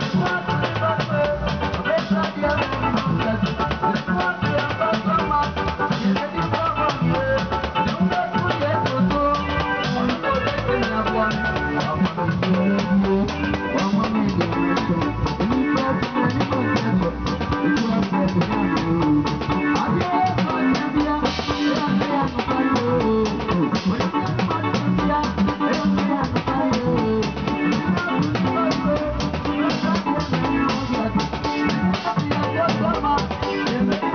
Bye.